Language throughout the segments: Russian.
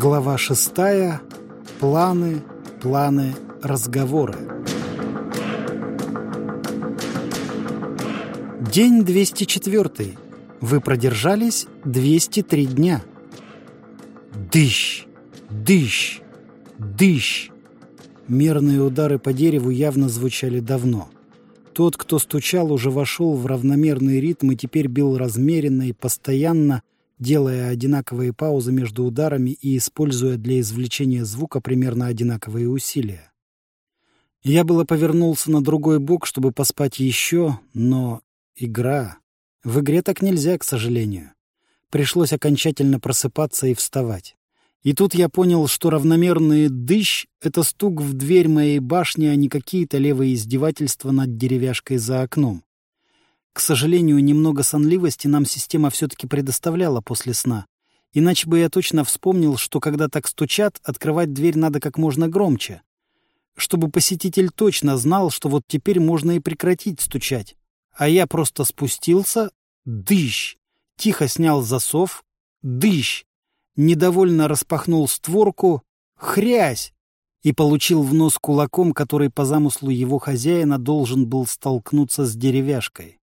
Глава шестая. Планы, планы, разговоры. День 204. Вы продержались 203 дня. Дыщ, дыщ, дыщ. Мерные удары по дереву явно звучали давно. Тот, кто стучал, уже вошел в равномерный ритм и теперь бил размеренно и постоянно, делая одинаковые паузы между ударами и используя для извлечения звука примерно одинаковые усилия. Я было повернулся на другой бок, чтобы поспать еще, но игра... В игре так нельзя, к сожалению. Пришлось окончательно просыпаться и вставать. И тут я понял, что равномерный дыщ — это стук в дверь моей башни, а не какие-то левые издевательства над деревяшкой за окном. К сожалению, немного сонливости нам система все-таки предоставляла после сна. Иначе бы я точно вспомнил, что когда так стучат, открывать дверь надо как можно громче. Чтобы посетитель точно знал, что вот теперь можно и прекратить стучать. А я просто спустился, дыщ, тихо снял засов, дыщ, недовольно распахнул створку, хрясь, и получил в нос кулаком, который по замыслу его хозяина должен был столкнуться с деревяшкой.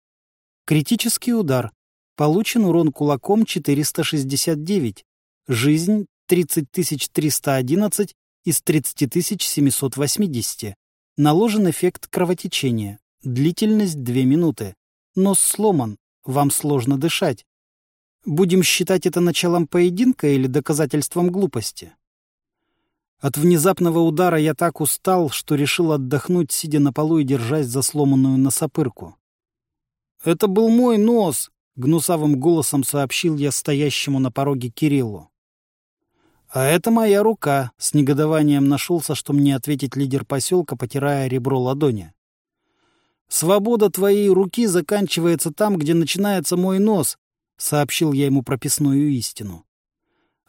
Критический удар. Получен урон кулаком 469. Жизнь 30311 из 30780. Наложен эффект кровотечения. Длительность 2 минуты. Нос сломан. Вам сложно дышать. Будем считать это началом поединка или доказательством глупости? От внезапного удара я так устал, что решил отдохнуть, сидя на полу и держась за сломанную носопырку. «Это был мой нос!» — гнусавым голосом сообщил я стоящему на пороге Кириллу. «А это моя рука», — с негодованием нашелся, что мне ответить лидер поселка, потирая ребро ладони. «Свобода твоей руки заканчивается там, где начинается мой нос», — сообщил я ему прописную истину.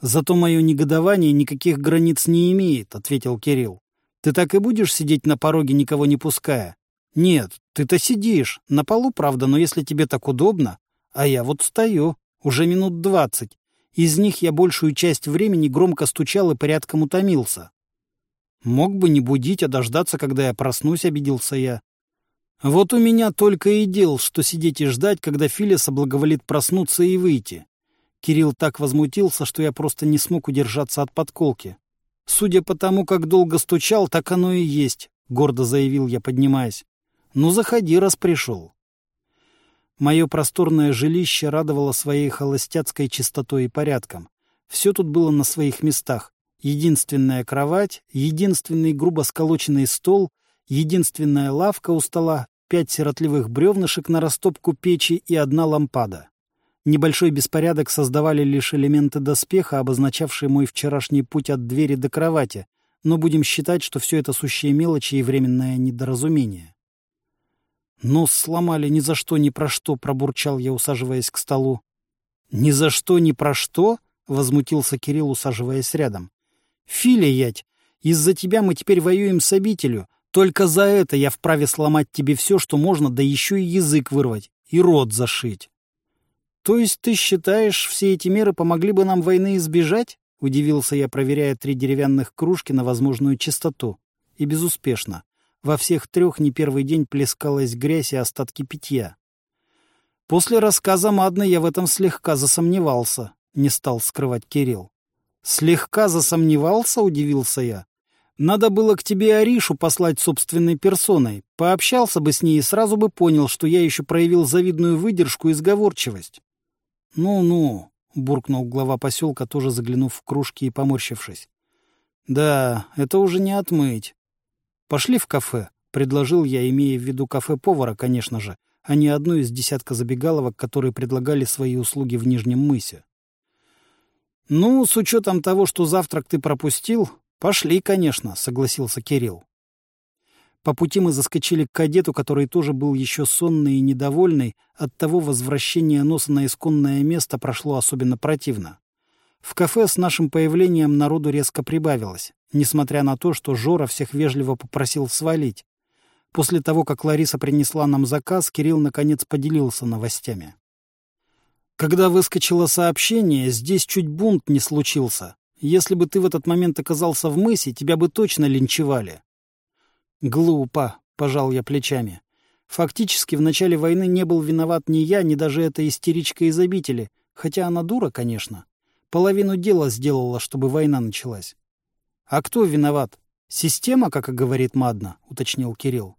«Зато мое негодование никаких границ не имеет», — ответил Кирилл. «Ты так и будешь сидеть на пороге, никого не пуская? «Нет, ты-то сидишь. На полу, правда, но если тебе так удобно. А я вот стою. Уже минут двадцать. Из них я большую часть времени громко стучал и порядком утомился. Мог бы не будить, а дождаться, когда я проснусь, обиделся я. Вот у меня только и дел, что сидеть и ждать, когда Филя соблаговолит проснуться и выйти. Кирилл так возмутился, что я просто не смог удержаться от подколки. Судя по тому, как долго стучал, так оно и есть, — гордо заявил я, поднимаясь. Ну, заходи, раз пришел. Мое просторное жилище радовало своей холостяцкой чистотой и порядком. Все тут было на своих местах. Единственная кровать, единственный грубо сколоченный стол, единственная лавка у стола, пять сиротливых бревнышек на растопку печи и одна лампада. Небольшой беспорядок создавали лишь элементы доспеха, обозначавшие мой вчерашний путь от двери до кровати, но будем считать, что все это сущие мелочи и временное недоразумение. «Нос сломали ни за что, ни про что», — пробурчал я, усаживаясь к столу. «Ни за что, ни про что?» — возмутился Кирилл, усаживаясь рядом. «Филя, ять, из-за тебя мы теперь воюем с обителю. Только за это я вправе сломать тебе все, что можно, да еще и язык вырвать, и рот зашить». «То есть ты считаешь, все эти меры помогли бы нам войны избежать?» — удивился я, проверяя три деревянных кружки на возможную чистоту. И безуспешно. Во всех трех не первый день плескалась грязь и остатки питья. После рассказа Мадны я в этом слегка засомневался, не стал скрывать Кирилл. «Слегка засомневался?» — удивился я. «Надо было к тебе Аришу послать собственной персоной. Пообщался бы с ней и сразу бы понял, что я еще проявил завидную выдержку и сговорчивость». «Ну-ну», — буркнул глава поселка, тоже заглянув в кружки и поморщившись. «Да, это уже не отмыть. «Пошли в кафе», — предложил я, имея в виду кафе-повара, конечно же, а не одну из десятка забегаловок, которые предлагали свои услуги в Нижнем мысе. «Ну, с учетом того, что завтрак ты пропустил, пошли, конечно», — согласился Кирилл. По пути мы заскочили к кадету, который тоже был еще сонный и недовольный, от того возвращение носа на исконное место прошло особенно противно. В кафе с нашим появлением народу резко прибавилось, несмотря на то, что Жора всех вежливо попросил свалить. После того, как Лариса принесла нам заказ, Кирилл наконец поделился новостями. Когда выскочило сообщение, здесь чуть бунт не случился. Если бы ты в этот момент оказался в мысе, тебя бы точно линчевали. Глупо, пожал я плечами. Фактически в начале войны не был виноват ни я, ни даже эта истеричка из обители, хотя она дура, конечно. Половину дела сделала, чтобы война началась. А кто виноват? Система, как и говорит Мадна, уточнил Кирилл.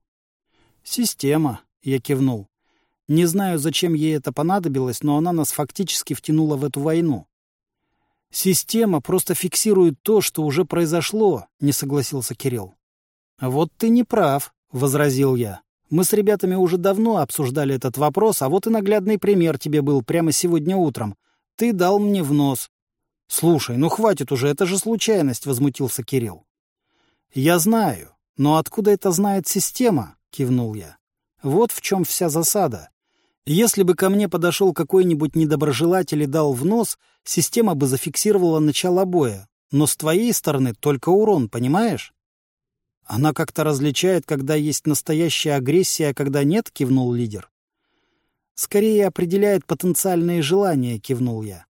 Система, я кивнул. Не знаю, зачем ей это понадобилось, но она нас фактически втянула в эту войну. Система просто фиксирует то, что уже произошло, не согласился Кирилл. Вот ты не прав, возразил я. Мы с ребятами уже давно обсуждали этот вопрос, а вот и наглядный пример тебе был прямо сегодня утром. Ты дал мне в нос. Слушай, ну хватит уже, это же случайность, возмутился Кирилл. Я знаю, но откуда это знает система? кивнул я. Вот в чем вся засада. Если бы ко мне подошел какой-нибудь недоброжелатель и дал в нос, система бы зафиксировала начало боя. Но с твоей стороны только урон, понимаешь? Она как-то различает, когда есть настоящая агрессия, а когда нет, кивнул лидер. Скорее определяет потенциальные желания, кивнул я.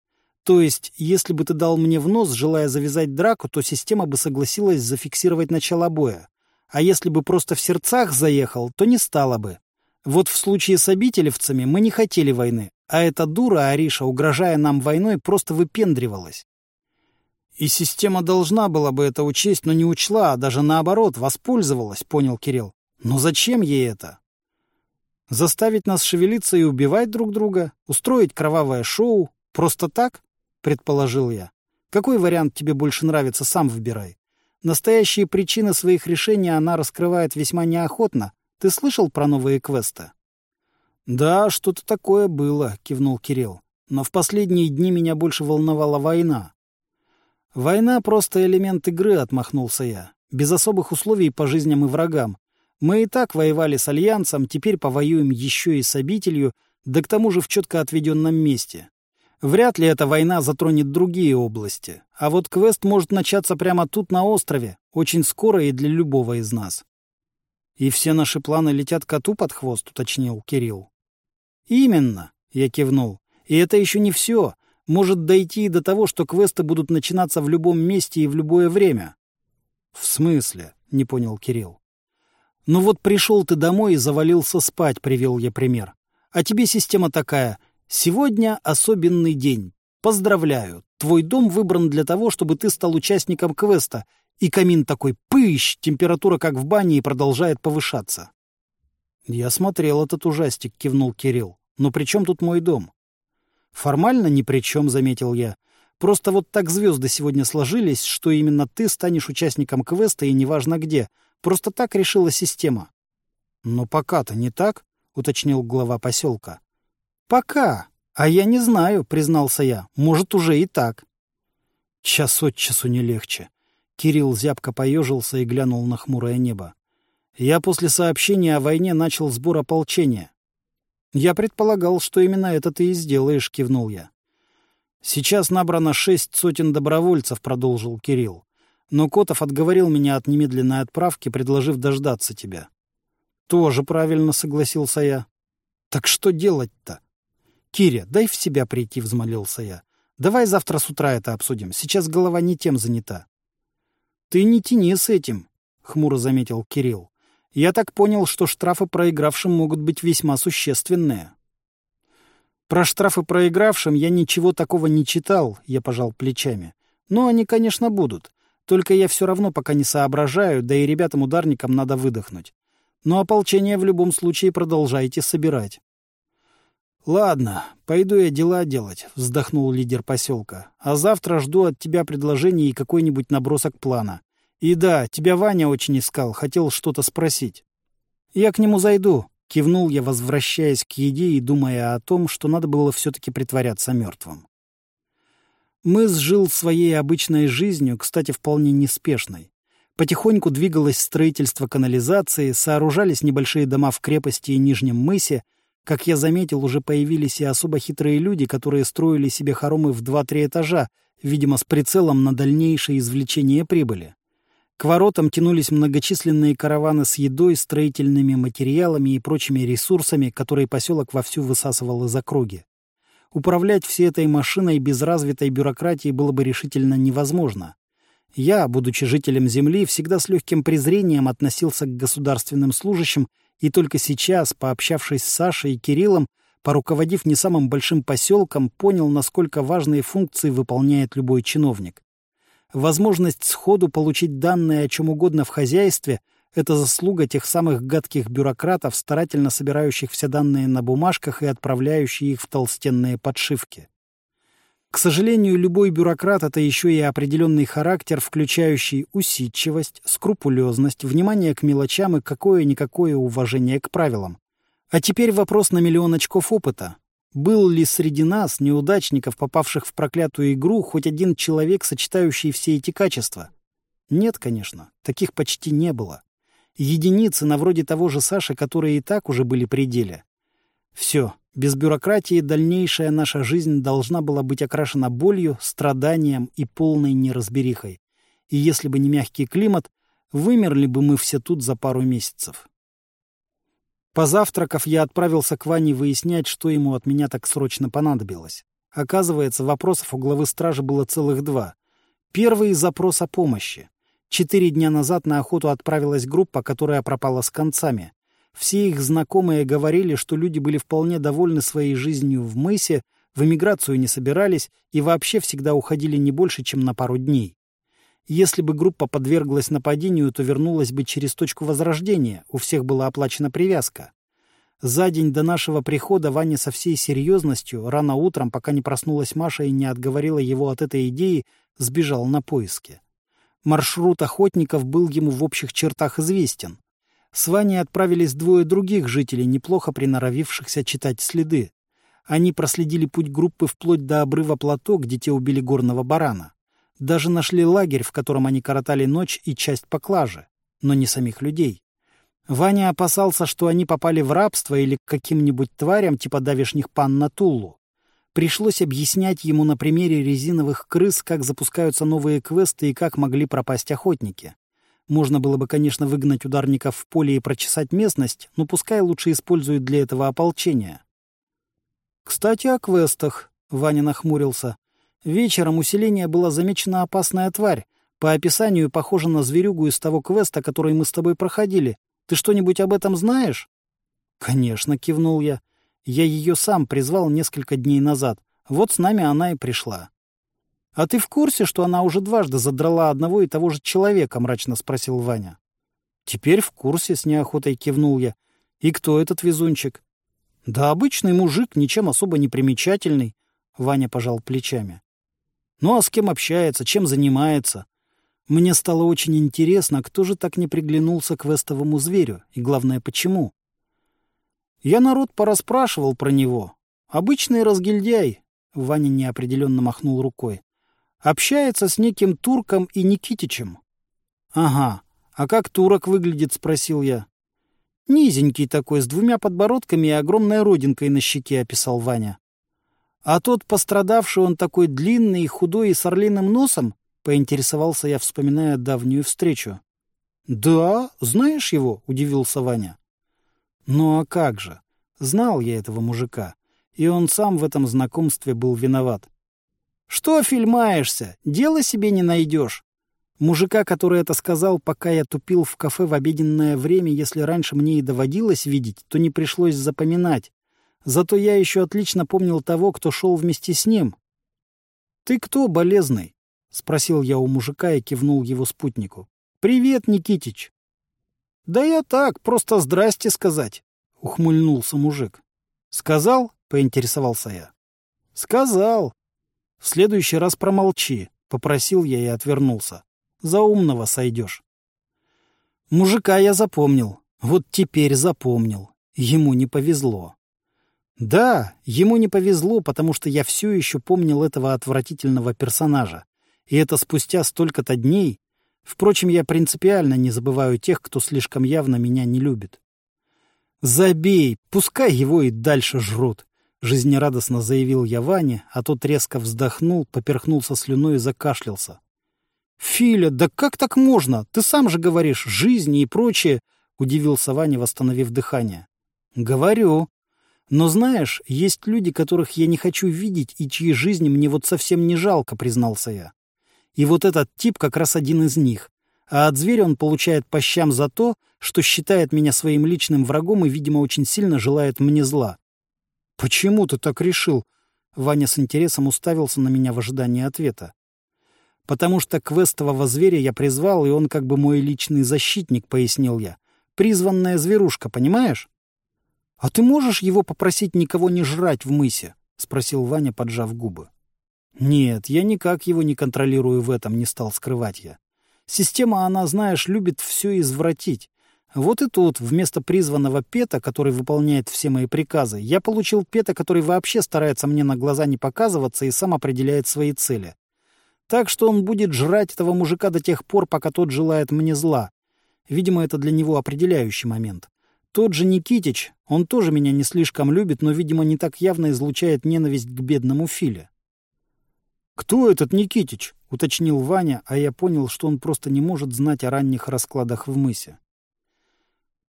То есть, если бы ты дал мне в нос, желая завязать драку, то система бы согласилась зафиксировать начало боя. А если бы просто в сердцах заехал, то не стала бы. Вот в случае с обителевцами мы не хотели войны, а эта дура Ариша, угрожая нам войной, просто выпендривалась. И система должна была бы это учесть, но не учла, а даже наоборот, воспользовалась, понял Кирилл. Но зачем ей это? Заставить нас шевелиться и убивать друг друга? Устроить кровавое шоу? Просто так? Предположил я. Какой вариант тебе больше нравится, сам выбирай. Настоящие причины своих решений она раскрывает весьма неохотно, ты слышал про новые квесты?» «Да, что-то такое было», — кивнул Кирилл. «Но в последние дни меня больше волновала война». «Война — просто элемент игры», — отмахнулся я. «Без особых условий по жизням и врагам. Мы и так воевали с Альянсом, теперь повоюем еще и с обителью, да к тому же в четко отведенном месте. Вряд ли эта война затронет другие области. А вот квест может начаться прямо тут, на острове, очень скоро и для любого из нас. «И все наши планы летят коту под хвост», — уточнил Кирилл. «Именно», — я кивнул. «И это еще не все. Может дойти и до того, что квесты будут начинаться в любом месте и в любое время». «В смысле?» — не понял Кирилл. «Ну вот пришел ты домой и завалился спать», — привел я пример. «А тебе система такая. Сегодня особенный день. Поздравляю. Твой дом выбран для того, чтобы ты стал участником квеста, и камин такой пыщ, температура как в бане и продолжает повышаться. Я смотрел этот ужастик, кивнул Кирилл. Но при чем тут мой дом? Формально ни при чем, заметил я. Просто вот так звезды сегодня сложились, что именно ты станешь участником квеста и неважно где. Просто так решила система. Но пока-то не так, уточнил глава поселка. Пока. А я не знаю, признался я. Может, уже и так. Час от часу не легче. Кирилл зябко поежился и глянул на хмурое небо. «Я после сообщения о войне начал сбор ополчения». «Я предполагал, что именно это ты и сделаешь», — кивнул я. «Сейчас набрано шесть сотен добровольцев», — продолжил Кирилл. «Но Котов отговорил меня от немедленной отправки, предложив дождаться тебя». «Тоже правильно», — согласился я. «Так что делать-то?» «Киря, дай в себя прийти», — взмолился я. «Давай завтра с утра это обсудим. Сейчас голова не тем занята». «Ты не тяни с этим», — хмуро заметил Кирилл. «Я так понял, что штрафы проигравшим могут быть весьма существенные». «Про штрафы проигравшим я ничего такого не читал», — я пожал плечами. «Но они, конечно, будут. Только я все равно пока не соображаю, да и ребятам-ударникам надо выдохнуть. Но ополчение в любом случае продолжайте собирать». «Ладно, пойду я дела делать», — вздохнул лидер поселка. «А завтра жду от тебя предложений и какой-нибудь набросок плана. И да, тебя Ваня очень искал, хотел что-то спросить». «Я к нему зайду», — кивнул я, возвращаясь к еде и думая о том, что надо было все-таки притворяться мертвым. Мыс жил своей обычной жизнью, кстати, вполне неспешной. Потихоньку двигалось строительство канализации, сооружались небольшие дома в крепости и Нижнем мысе — как я заметил, уже появились и особо хитрые люди, которые строили себе хоромы в два-три этажа, видимо, с прицелом на дальнейшее извлечение прибыли. К воротам тянулись многочисленные караваны с едой, строительными материалами и прочими ресурсами, которые поселок вовсю высасывал из округи. Управлять всей этой машиной без развитой бюрократии было бы решительно невозможно. Я, будучи жителем Земли, всегда с легким презрением относился к государственным служащим, и только сейчас, пообщавшись с Сашей и Кириллом, поруководив не самым большим поселком, понял, насколько важные функции выполняет любой чиновник. Возможность сходу получить данные о чем угодно в хозяйстве — это заслуга тех самых гадких бюрократов, старательно собирающих все данные на бумажках и отправляющих их в толстенные подшивки. К сожалению, любой бюрократ — это еще и определенный характер, включающий усидчивость, скрупулезность, внимание к мелочам и какое-никакое уважение к правилам. А теперь вопрос на миллион очков опыта. Был ли среди нас, неудачников, попавших в проклятую игру, хоть один человек, сочетающий все эти качества? Нет, конечно, таких почти не было. Единицы, на вроде того же Саши, которые и так уже были при деле. Все, без бюрократии дальнейшая наша жизнь должна была быть окрашена болью, страданием и полной неразберихой. И если бы не мягкий климат, вымерли бы мы все тут за пару месяцев. Позавтракав, я отправился к Ване выяснять, что ему от меня так срочно понадобилось. Оказывается, вопросов у главы стражи было целых два. Первый — запрос о помощи. Четыре дня назад на охоту отправилась группа, которая пропала с концами. Все их знакомые говорили, что люди были вполне довольны своей жизнью в мысе, в эмиграцию не собирались и вообще всегда уходили не больше, чем на пару дней. Если бы группа подверглась нападению, то вернулась бы через точку возрождения, у всех была оплачена привязка. За день до нашего прихода Ваня со всей серьезностью, рано утром, пока не проснулась Маша и не отговорила его от этой идеи, сбежал на поиски. Маршрут охотников был ему в общих чертах известен. С Ваней отправились двое других жителей, неплохо приноровившихся читать следы. Они проследили путь группы вплоть до обрыва плато, где те убили горного барана. Даже нашли лагерь, в котором они коротали ночь и часть поклажи, но не самих людей. Ваня опасался, что они попали в рабство или к каким-нибудь тварям типа давешних пан на Туллу. Пришлось объяснять ему на примере резиновых крыс, как запускаются новые квесты и как могли пропасть охотники. Можно было бы, конечно, выгнать ударников в поле и прочесать местность, но пускай лучше используют для этого ополчение. «Кстати, о квестах», — Ваня нахмурился. «Вечером у селения была замечена опасная тварь. По описанию похожа на зверюгу из того квеста, который мы с тобой проходили. Ты что-нибудь об этом знаешь?» «Конечно», — кивнул я. «Я ее сам призвал несколько дней назад. Вот с нами она и пришла». «А ты в курсе, что она уже дважды задрала одного и того же человека?» — мрачно спросил Ваня. «Теперь в курсе», — с неохотой кивнул я. «И кто этот везунчик?» «Да обычный мужик, ничем особо не примечательный», — Ваня пожал плечами. «Ну а с кем общается, чем занимается?» Мне стало очень интересно, кто же так не приглянулся к вестовому зверю, и главное, почему. Я народ порасспрашивал про него. Обычный разгильдяй, — Ваня неопределенно махнул рукой. Общается с неким турком и Никитичем. — Ага. А как турок выглядит? — спросил я. — Низенький такой, с двумя подбородками и огромной родинкой на щеке, — описал Ваня. — А тот пострадавший он такой длинный, худой и с орлиным носом? — поинтересовался я, вспоминая давнюю встречу. — Да, знаешь его? — удивился Ваня. — Ну а как же? Знал я этого мужика, и он сам в этом знакомстве был виноват. «Что фильмаешься? Дело себе не найдешь». Мужика, который это сказал, пока я тупил в кафе в обеденное время, если раньше мне и доводилось видеть, то не пришлось запоминать. Зато я еще отлично помнил того, кто шел вместе с ним. «Ты кто, болезный?» — спросил я у мужика и кивнул его спутнику. «Привет, Никитич!» «Да я так, просто здрасте сказать», — ухмыльнулся мужик. «Сказал?» — поинтересовался я. «Сказал. «В следующий раз промолчи», — попросил я и отвернулся. «За умного сойдешь». Мужика я запомнил. Вот теперь запомнил. Ему не повезло. Да, ему не повезло, потому что я все еще помнил этого отвратительного персонажа. И это спустя столько-то дней. Впрочем, я принципиально не забываю тех, кто слишком явно меня не любит. Забей, пускай его и дальше жрут. Жизнерадостно заявил я Ване, а тот резко вздохнул, поперхнулся слюной и закашлялся. «Филя, да как так можно? Ты сам же говоришь, жизни и прочее!» — удивился Ваня, восстановив дыхание. «Говорю. Но знаешь, есть люди, которых я не хочу видеть и чьи жизни мне вот совсем не жалко, признался я. И вот этот тип как раз один из них. А от зверя он получает по щам за то, что считает меня своим личным врагом и, видимо, очень сильно желает мне зла. «Почему ты так решил?» Ваня с интересом уставился на меня в ожидании ответа. «Потому что квестового зверя я призвал, и он как бы мой личный защитник», — пояснил я. «Призванная зверушка, понимаешь?» «А ты можешь его попросить никого не жрать в мысе?» — спросил Ваня, поджав губы. «Нет, я никак его не контролирую в этом», — не стал скрывать я. «Система, она, знаешь, любит все извратить. Вот и тут, вместо призванного Пета, который выполняет все мои приказы, я получил Пета, который вообще старается мне на глаза не показываться и сам определяет свои цели. Так что он будет жрать этого мужика до тех пор, пока тот желает мне зла. Видимо, это для него определяющий момент. Тот же Никитич, он тоже меня не слишком любит, но, видимо, не так явно излучает ненависть к бедному Филе. «Кто этот Никитич?» — уточнил Ваня, а я понял, что он просто не может знать о ранних раскладах в мысе.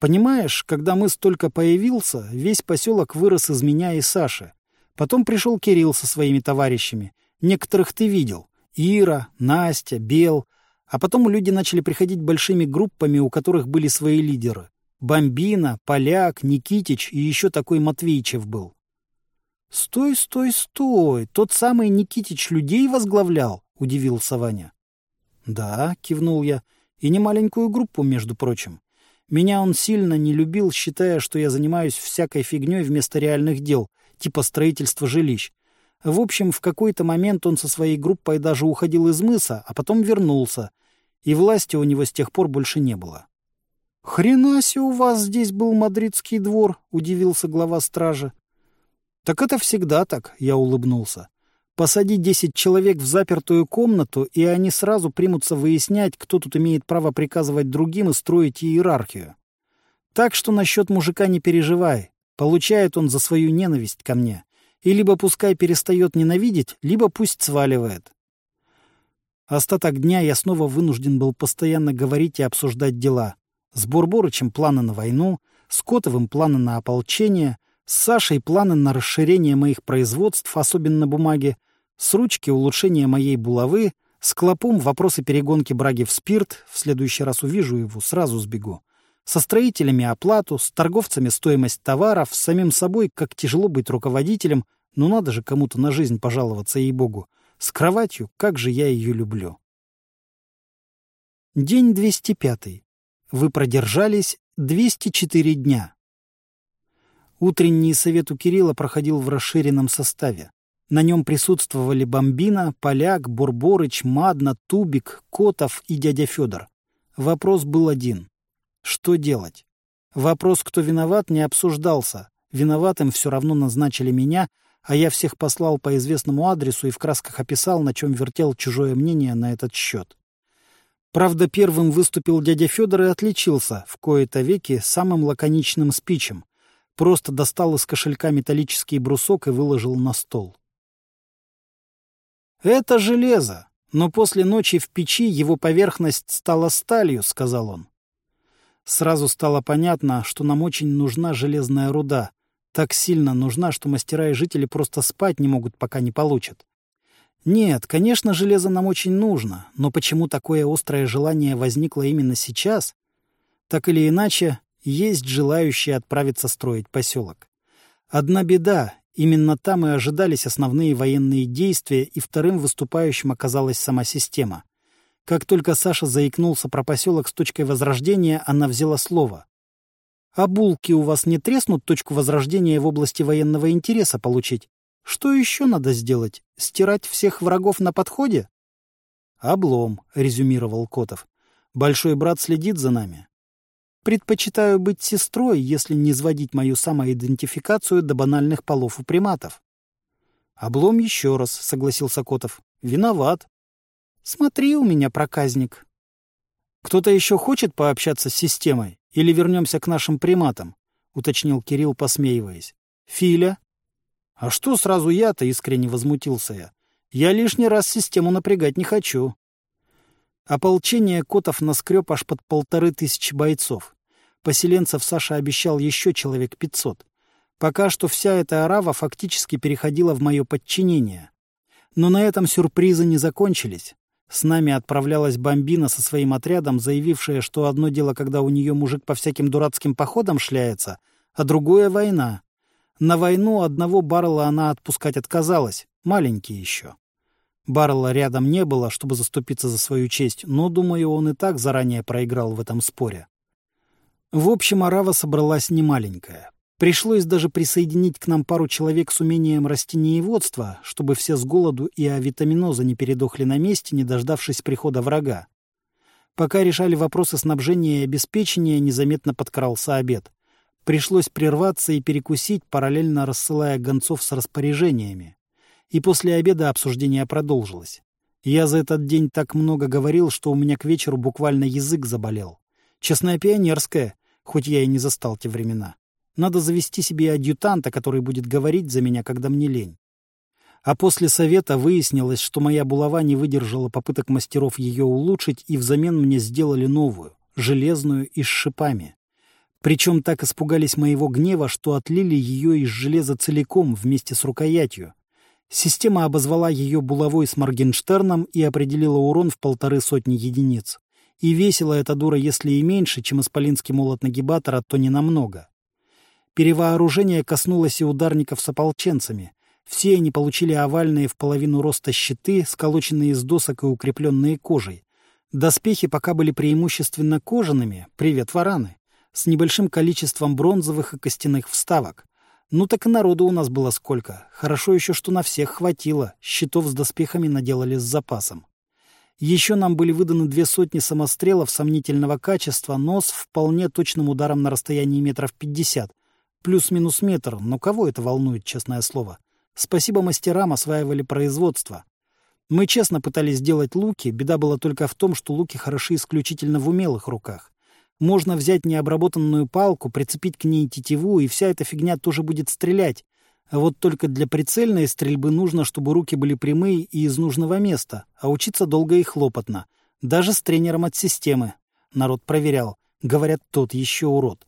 Понимаешь, когда мы столько появился, весь поселок вырос из меня и Саши. Потом пришел Кирилл со своими товарищами. Некоторых ты видел. Ира, Настя, Бел. А потом люди начали приходить большими группами, у которых были свои лидеры. Бомбина, Поляк, Никитич и еще такой Матвейчев был. «Стой, стой, стой! Тот самый Никитич людей возглавлял?» — удивился Ваня. «Да», — кивнул я, — «и не маленькую группу, между прочим. Меня он сильно не любил, считая, что я занимаюсь всякой фигней вместо реальных дел, типа строительства жилищ. В общем, в какой-то момент он со своей группой даже уходил из мыса, а потом вернулся, и власти у него с тех пор больше не было. «Хрена у вас здесь был мадридский двор», — удивился глава стражи. «Так это всегда так», — я улыбнулся. Посади десять человек в запертую комнату, и они сразу примутся выяснять, кто тут имеет право приказывать другим и строить иерархию. Так что насчет мужика не переживай. Получает он за свою ненависть ко мне. И либо пускай перестает ненавидеть, либо пусть сваливает. Остаток дня я снова вынужден был постоянно говорить и обсуждать дела. С Бурборычем планы на войну, с Котовым планы на ополчение, с Сашей планы на расширение моих производств, особенно бумаги, с ручки улучшение моей булавы, с клопом вопросы перегонки браги в спирт, в следующий раз увижу его, сразу сбегу. Со строителями оплату, с торговцами стоимость товаров, с самим собой, как тяжело быть руководителем, но надо же кому-то на жизнь пожаловаться, ей-богу. С кроватью, как же я ее люблю. День 205. Вы продержались 204 дня. Утренний совет у Кирилла проходил в расширенном составе. На нем присутствовали Бомбина, Поляк, Бурборыч, Мадна, Тубик, Котов и дядя Федор. Вопрос был один. Что делать? Вопрос, кто виноват, не обсуждался. Виноватым все равно назначили меня, а я всех послал по известному адресу и в красках описал, на чем вертел чужое мнение на этот счет. Правда, первым выступил дядя Федор и отличился, в кои-то веки, самым лаконичным спичем. Просто достал из кошелька металлический брусок и выложил на стол. «Это железо, но после ночи в печи его поверхность стала сталью», — сказал он. Сразу стало понятно, что нам очень нужна железная руда. Так сильно нужна, что мастера и жители просто спать не могут, пока не получат. Нет, конечно, железо нам очень нужно, но почему такое острое желание возникло именно сейчас? Так или иначе, есть желающие отправиться строить поселок. Одна беда Именно там и ожидались основные военные действия, и вторым выступающим оказалась сама система. Как только Саша заикнулся про поселок с точкой возрождения, она взяла слово. «А булки у вас не треснут точку возрождения в области военного интереса получить? Что еще надо сделать? Стирать всех врагов на подходе?» «Облом», — резюмировал Котов. «Большой брат следит за нами. Предпочитаю быть сестрой, если не сводить мою самоидентификацию до банальных полов у приматов. Облом еще раз, согласился Котов. Виноват. Смотри у меня, проказник. Кто-то еще хочет пообщаться с системой? Или вернемся к нашим приматам? Уточнил Кирилл, посмеиваясь. Филя? А что сразу я-то, искренне возмутился я. Я лишний раз систему напрягать не хочу. Ополчение Котов наскреб аж под полторы тысячи бойцов. Поселенцев Саша обещал еще человек пятьсот. Пока что вся эта арава фактически переходила в мое подчинение. Но на этом сюрпризы не закончились. С нами отправлялась бомбина со своим отрядом, заявившая, что одно дело, когда у нее мужик по всяким дурацким походам шляется, а другое — война. На войну одного баррела она отпускать отказалась, маленький еще. Баррела рядом не было, чтобы заступиться за свою честь, но, думаю, он и так заранее проиграл в этом споре. В общем, арава собралась немаленькая. Пришлось даже присоединить к нам пару человек с умением растениеводства, чтобы все с голоду и авитаминоза не передохли на месте, не дождавшись прихода врага. Пока решали вопросы снабжения и обеспечения, незаметно подкрался обед. Пришлось прерваться и перекусить, параллельно рассылая гонцов с распоряжениями. И после обеда обсуждение продолжилось. Я за этот день так много говорил, что у меня к вечеру буквально язык заболел. Честная пионерская, хоть я и не застал те времена. Надо завести себе адъютанта, который будет говорить за меня, когда мне лень. А после совета выяснилось, что моя булава не выдержала попыток мастеров ее улучшить, и взамен мне сделали новую, железную и с шипами. Причем так испугались моего гнева, что отлили ее из железа целиком вместе с рукоятью. Система обозвала ее булавой с Моргенштерном и определила урон в полторы сотни единиц. И весила эта дура, если и меньше, чем исполинский молот нагибатора, то не намного. Перевооружение коснулось и ударников с ополченцами. Все они получили овальные в половину роста щиты, сколоченные из досок и укрепленные кожей. Доспехи пока были преимущественно кожаными, привет, вараны, с небольшим количеством бронзовых и костяных вставок. Ну так и народу у нас было сколько. Хорошо еще, что на всех хватило. Щитов с доспехами наделали с запасом. Еще нам были выданы две сотни самострелов сомнительного качества, но с вполне точным ударом на расстоянии метров пятьдесят, Плюс-минус метр, но кого это волнует, честное слово? Спасибо мастерам осваивали производство. Мы честно пытались сделать луки, беда была только в том, что луки хороши исключительно в умелых руках. Можно взять необработанную палку, прицепить к ней тетиву, и вся эта фигня тоже будет стрелять. А вот только для прицельной стрельбы нужно, чтобы руки были прямые и из нужного места, а учиться долго и хлопотно. Даже с тренером от системы. Народ проверял. Говорят, тот еще урод.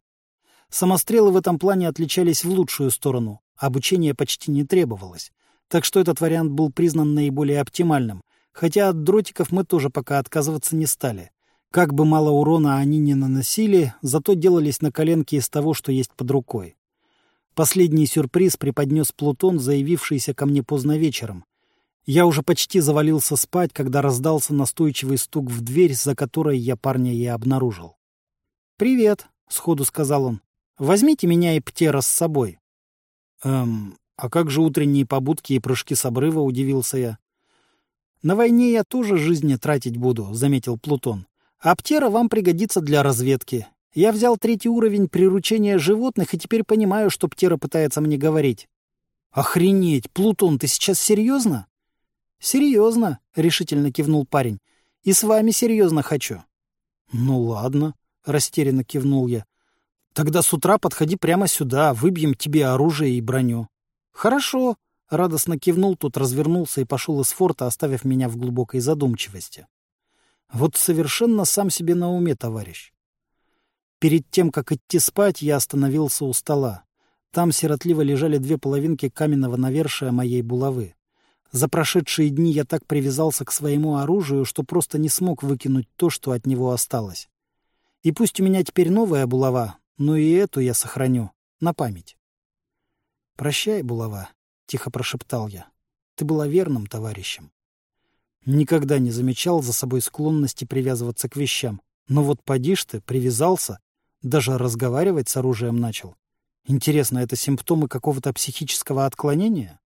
Самострелы в этом плане отличались в лучшую сторону, обучение почти не требовалось. Так что этот вариант был признан наиболее оптимальным, хотя от дротиков мы тоже пока отказываться не стали. Как бы мало урона они не наносили, зато делались на коленке из того, что есть под рукой. Последний сюрприз преподнес Плутон, заявившийся ко мне поздно вечером. Я уже почти завалился спать, когда раздался настойчивый стук в дверь, за которой я парня и обнаружил. «Привет», — сходу сказал он. Возьмите меня и Птера с собой. Эм, а как же утренние побудки и прыжки с обрыва, удивился я. На войне я тоже жизни тратить буду, заметил Плутон. А Птера вам пригодится для разведки. Я взял третий уровень приручения животных и теперь понимаю, что Птера пытается мне говорить. Охренеть, Плутон, ты сейчас серьезно? Серьезно, решительно кивнул парень. И с вами серьезно хочу. Ну ладно, растерянно кивнул я. Тогда с утра подходи прямо сюда, выбьем тебе оружие и броню. Хорошо, радостно кивнул тот, развернулся и пошел из форта, оставив меня в глубокой задумчивости. Вот совершенно сам себе на уме, товарищ. Перед тем, как идти спать, я остановился у стола. Там сиротливо лежали две половинки каменного навершия моей булавы. За прошедшие дни я так привязался к своему оружию, что просто не смог выкинуть то, что от него осталось. И пусть у меня теперь новая булава, но и эту я сохраню на память. «Прощай, булава», — тихо прошептал я. «Ты была верным товарищем». Никогда не замечал за собой склонности привязываться к вещам. Но вот поди ты, привязался, даже разговаривать с оружием начал. Интересно, это симптомы какого-то психического отклонения?